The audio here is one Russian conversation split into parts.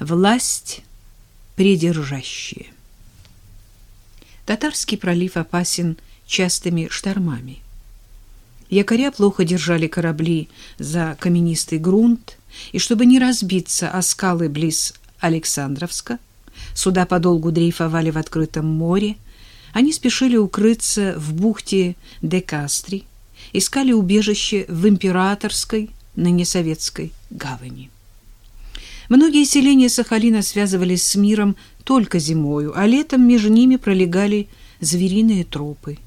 Власть придержащие. Татарский пролив опасен частыми штормами. Якоря плохо держали корабли за каменистый грунт, и чтобы не разбиться о скалы близ Александровска, суда подолгу дрейфовали в открытом море, они спешили укрыться в бухте Декастри, искали убежище в императорской, ныне советской гавани. Многие селения Сахалина связывались с миром только зимою, а летом между ними пролегали звериные тропы.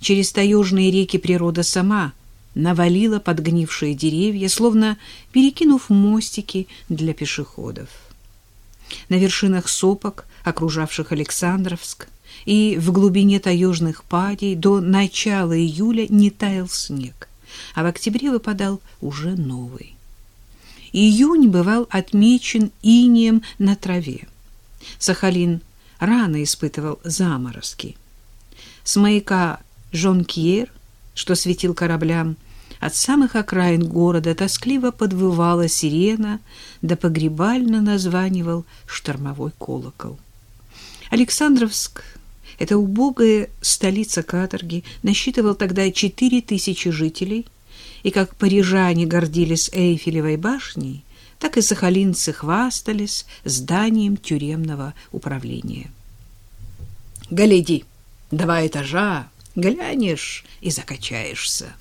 Через таежные реки природа сама навалила подгнившие деревья, словно перекинув мостики для пешеходов. На вершинах сопок, окружавших Александровск, и в глубине таежных падей до начала июля не таял снег, а в октябре выпадал уже новый. Июнь бывал отмечен инием на траве. Сахалин рано испытывал заморозки. С маяка Жонкьер, что светил кораблям, от самых окраин города тоскливо подвывала сирена, да погребально названивал штормовой колокол. Александровск, эта убогая столица каторги, насчитывал тогда четыре тысячи жителей – и как парижане гордились Эйфелевой башней, так и сахалинцы хвастались зданием тюремного управления. «Гляди, два этажа, глянешь и закачаешься».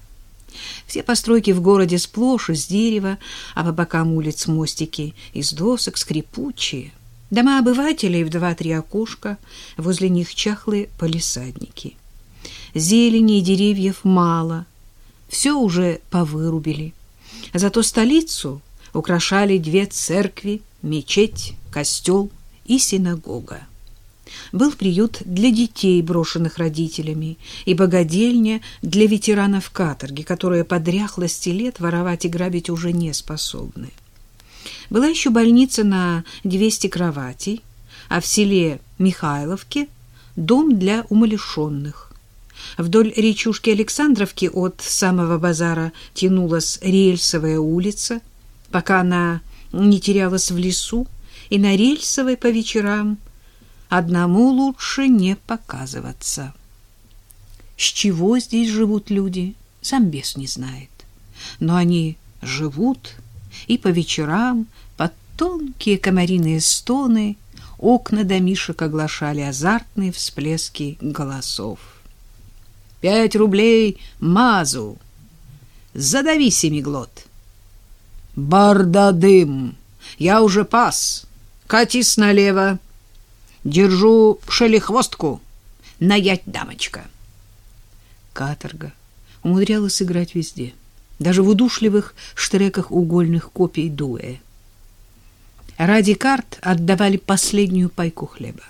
Все постройки в городе сплошь из дерева, а по бокам улиц мостики из досок скрипучие. Дома обывателей в два-три окошка, возле них чахлые полисадники. Зелени и деревьев мало — все уже повырубили. Зато столицу украшали две церкви, мечеть, костел и синагога. Был приют для детей, брошенных родителями, и богадельня для ветеранов каторги, которые по дряхлости лет воровать и грабить уже не способны. Была еще больница на 200 кроватей, а в селе Михайловке дом для умалишенных. Вдоль речушки Александровки от самого базара тянулась рельсовая улица, пока она не терялась в лесу, и на рельсовой по вечерам одному лучше не показываться. С чего здесь живут люди, сам бес не знает. Но они живут, и по вечерам под тонкие комариные стоны окна домишек оглашали азартные всплески голосов. Пять рублей мазу. Задави семиглот. Бардадым. Я уже пас. Катись налево. Держу шелехвостку. Наять дамочка. Каторга умудрялась играть везде. Даже в удушливых штреках угольных копий Дуэ. Ради карт отдавали последнюю пайку хлеба.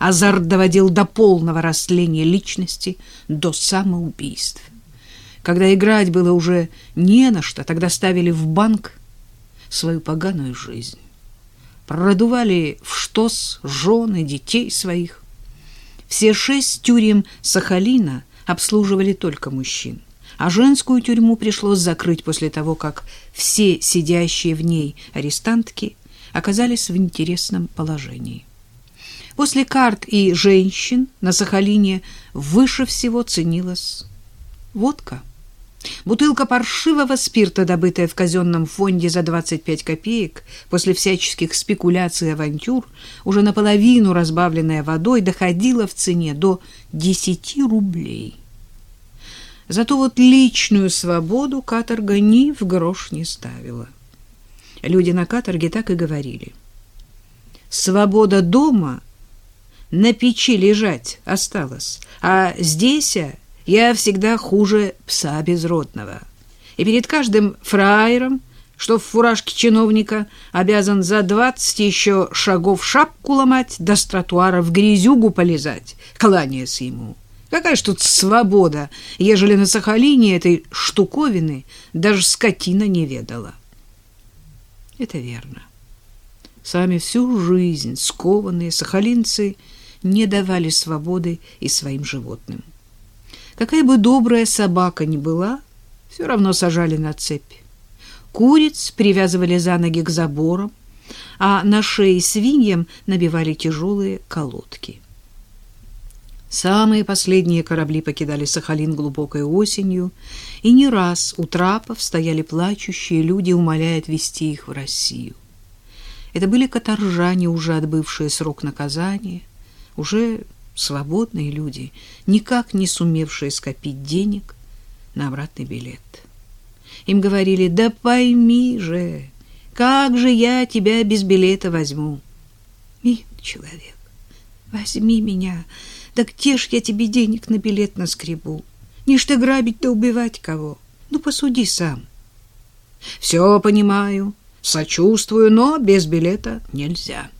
Азарт доводил до полного растления личности, до самоубийств. Когда играть было уже не на что, тогда ставили в банк свою поганую жизнь. Продували в штос жены, детей своих. Все шесть тюрем Сахалина обслуживали только мужчин, а женскую тюрьму пришлось закрыть после того, как все сидящие в ней арестантки оказались в интересном положении. После карт и женщин на Сахалине выше всего ценилась водка. Бутылка паршивого спирта, добытая в казенном фонде за 25 копеек, после всяческих спекуляций и авантюр, уже наполовину разбавленная водой, доходила в цене до 10 рублей. Зато вот личную свободу каторга ни в грош не ставила. Люди на каторге так и говорили. Свобода дома — на печи лежать осталось, а здесь я всегда хуже пса безродного. И перед каждым фраером, что в фуражке чиновника, обязан за двадцать еще шагов шапку ломать, до с тротуара в грязюгу полезать, кланяясь ему. Какая ж тут свобода, ежели на Сахалине этой штуковины даже скотина не ведала. Это верно. Сами всю жизнь скованные сахалинцы — не давали свободы и своим животным. Какая бы добрая собака ни была, все равно сажали на цепь. Куриц привязывали за ноги к заборам, а на шее свиньям набивали тяжелые колодки. Самые последние корабли покидали Сахалин глубокой осенью, и не раз у трапов стояли плачущие люди, умоляя отвезти их в Россию. Это были каторжане, уже отбывшие срок наказания, уже свободные люди, никак не сумевшие скопить денег на обратный билет. Им говорили, да пойми же, как же я тебя без билета возьму? Милый человек, возьми меня, да где ж я тебе денег на билет наскребу? Не ж ты грабить да убивать кого. Ну, посуди сам. Все понимаю, сочувствую, но без билета нельзя.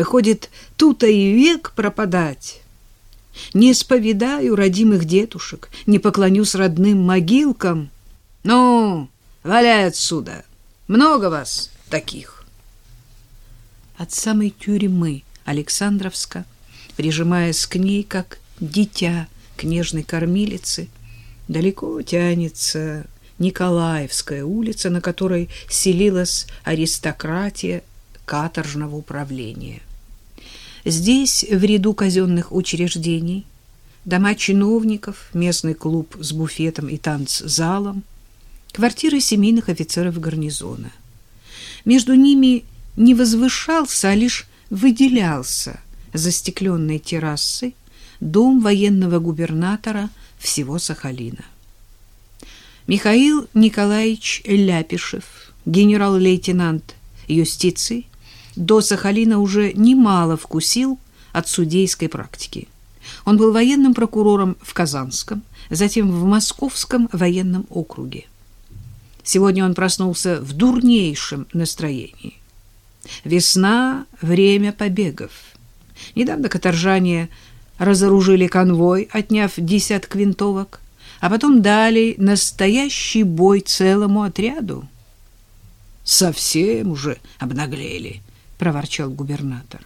Выходит, тут и век пропадать. Не споведаю родимых дедушек, не поклонюсь родным могилкам. Ну, валяй отсюда. Много вас таких. От самой тюрьмы Александровска, прижимаясь к ней, как дитя к нежной кормилице, далеко тянется Николаевская улица, на которой селилась аристократия каторжного управления. Здесь, в ряду казенных учреждений, дома чиновников, местный клуб с буфетом и танцзалом, квартиры семейных офицеров гарнизона. Между ними не возвышался, а лишь выделялся застекленной террасой дом военного губернатора всего Сахалина. Михаил Николаевич Ляпишев, генерал-лейтенант юстиции, до Сахалина уже немало вкусил от судейской практики. Он был военным прокурором в Казанском, затем в Московском военном округе. Сегодня он проснулся в дурнейшем настроении. Весна — время побегов. Недавно каторжане разоружили конвой, отняв десяток винтовок, а потом дали настоящий бой целому отряду. «Совсем уже обнаглели», — проворчал губернатор.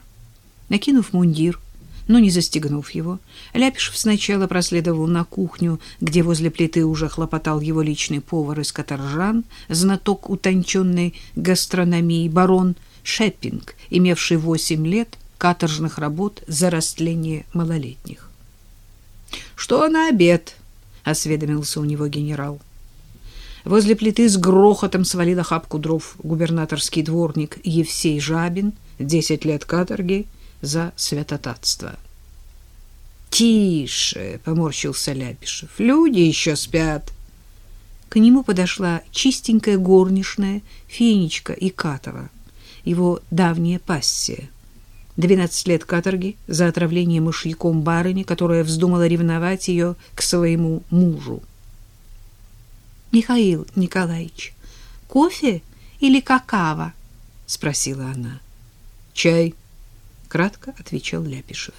Накинув мундир, но не застегнув его, Ляпишев сначала проследовал на кухню, где возле плиты уже хлопотал его личный повар из каторжан, знаток утонченной гастрономии, барон Шеппинг, имевший восемь лет каторжных работ за растление малолетних. — Что на обед? — осведомился у него генерал. Возле плиты с грохотом свалил охапку дров губернаторский дворник Евсей Жабин, десять лет каторги за святотатство. «Тише!» — поморщился Ляпишев. «Люди еще спят!» К нему подошла чистенькая горничная Фенечка Икатова его давняя пассия. Двенадцать лет каторги за отравление мышьяком барыни, которая вздумала ревновать ее к своему мужу. — Михаил Николаевич, кофе или какао? — спросила она. — Чай, — кратко отвечал Ляпишев.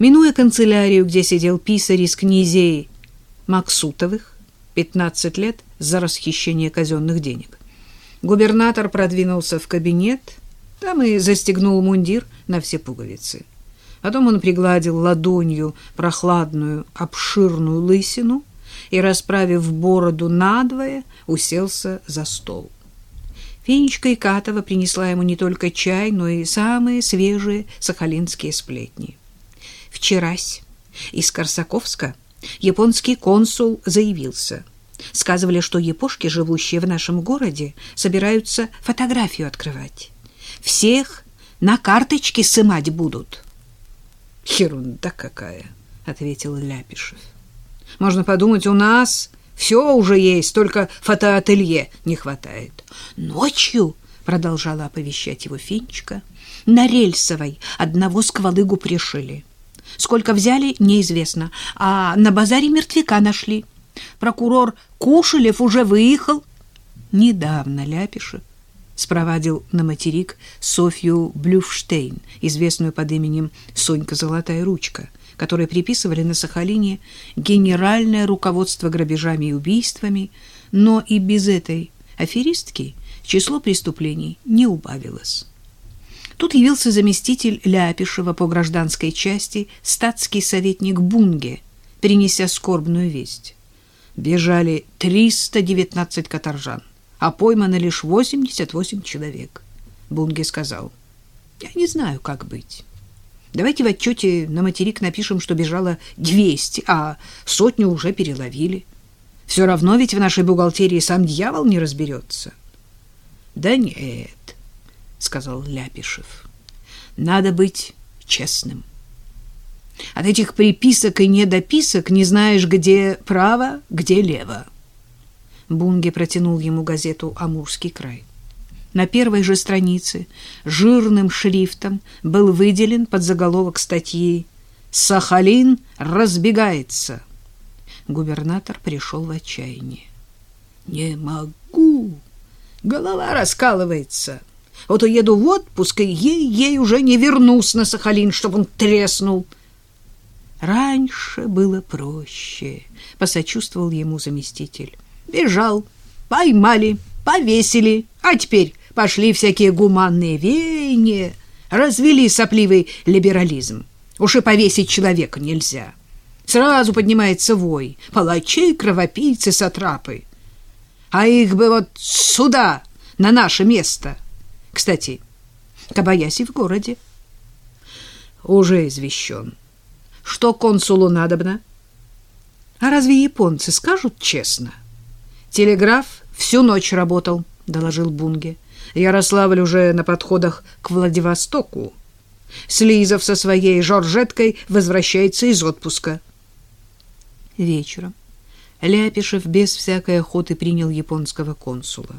Минуя канцелярию, где сидел писарь из князей Максутовых, пятнадцать лет за расхищение казенных денег, Губернатор продвинулся в кабинет, там и застегнул мундир на все пуговицы. Потом он пригладил ладонью прохладную, обширную лысину и, расправив бороду надвое, уселся за стол. Фенечка Икатова принесла ему не только чай, но и самые свежие сахалинские сплетни. Вчерась из Корсаковска японский консул заявился — Сказывали, что япошки, живущие в нашем городе, собираются фотографию открывать. Всех на карточке сымать будут. — Ерунда какая, — ответил Ляпишев. — Можно подумать, у нас все уже есть, только фотоателье не хватает. — Ночью, — продолжала оповещать его Финчика, — на Рельсовой одного сквалыгу пришили. Сколько взяли, неизвестно, а на базаре мертвяка нашли. — Прокурор Кушелев уже выехал. Недавно Ляпишев спровадил на материк Софью Блюфштейн, известную под именем Сонька Золотая Ручка, которой приписывали на Сахалине генеральное руководство грабежами и убийствами, но и без этой аферистки число преступлений не убавилось. Тут явился заместитель Ляпишева по гражданской части статский советник Бунге, принеся скорбную весть бежали 319 каторжан, а поймано лишь 88 человек. Бунге сказал, я не знаю, как быть. Давайте в отчете на материк напишем, что бежало 200, а сотню уже переловили. Все равно ведь в нашей бухгалтерии сам дьявол не разберется. — Да нет, — сказал Ляпишев, — надо быть честным. От этих приписок и недописок не знаешь, где право, где лево. Бунге протянул ему газету «Амурский край». На первой же странице жирным шрифтом был выделен под заголовок статьи «Сахалин разбегается». Губернатор пришел в отчаяние. «Не могу! Голова раскалывается. Вот уеду в отпуск, и ей-ей уже не вернусь на Сахалин, чтобы он треснул». Раньше было проще, — посочувствовал ему заместитель. Бежал, поймали, повесили, а теперь пошли всякие гуманные веяния, развели сопливый либерализм. Уж и повесить человека нельзя. Сразу поднимается вой, палачи, кровопийцы, сатрапы. А их бы вот сюда, на наше место. Кстати, Кабаяси в городе. Уже извещен. Что консулу надобно? А разве японцы скажут честно? Телеграф всю ночь работал, доложил Бунге. Ярославль уже на подходах к Владивостоку. Слизов со своей Жоржеткой возвращается из отпуска. Вечером Ляпишев без всякой охоты принял японского консула.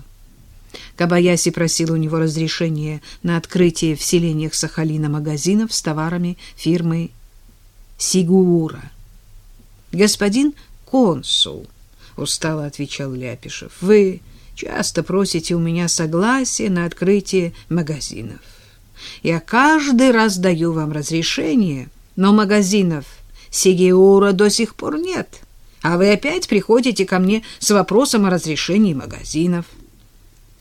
Кабаяси просил у него разрешения на открытие в селениях Сахалина магазинов с товарами фирмы Сигуура. Господин консул, устало отвечал Ляпишев. Вы часто просите у меня согласия на открытие магазинов. Я каждый раз даю вам разрешение, но магазинов Сигиура до сих пор нет. А вы опять приходите ко мне с вопросом о разрешении магазинов.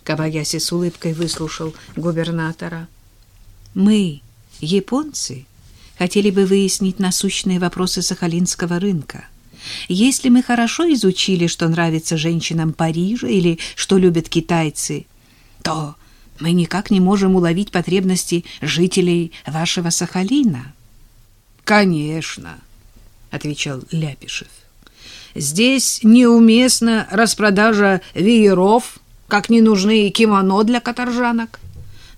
Кабаяси с улыбкой выслушал губернатора. Мы, японцы, хотели бы выяснить насущные вопросы сахалинского рынка. Если мы хорошо изучили, что нравится женщинам Парижа или что любят китайцы, то мы никак не можем уловить потребности жителей вашего Сахалина. Конечно, отвечал Ляпишев. Здесь неуместна распродажа вееров, как не нужны кимоно для каторжанок.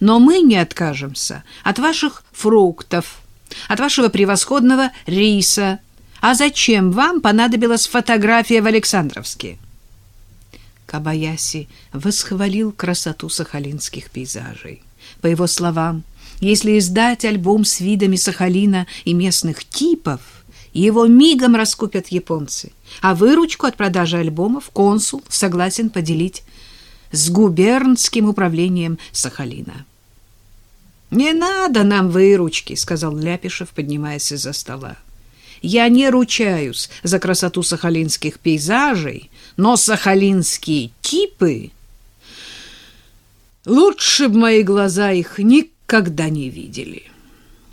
Но мы не откажемся от ваших фруктов, от вашего превосходного риса. А зачем вам понадобилась фотография в Александровске? Кабаяси восхвалил красоту сахалинских пейзажей. По его словам, если издать альбом с видами Сахалина и местных типов, его мигом раскупят японцы, а выручку от продажи альбомов консул согласен поделить с губернским управлением Сахалина. «Не надо нам выручки», — сказал Ляпишев, поднимаясь из-за стола. «Я не ручаюсь за красоту сахалинских пейзажей, но сахалинские типы...» Лучше б мои глаза их никогда не видели.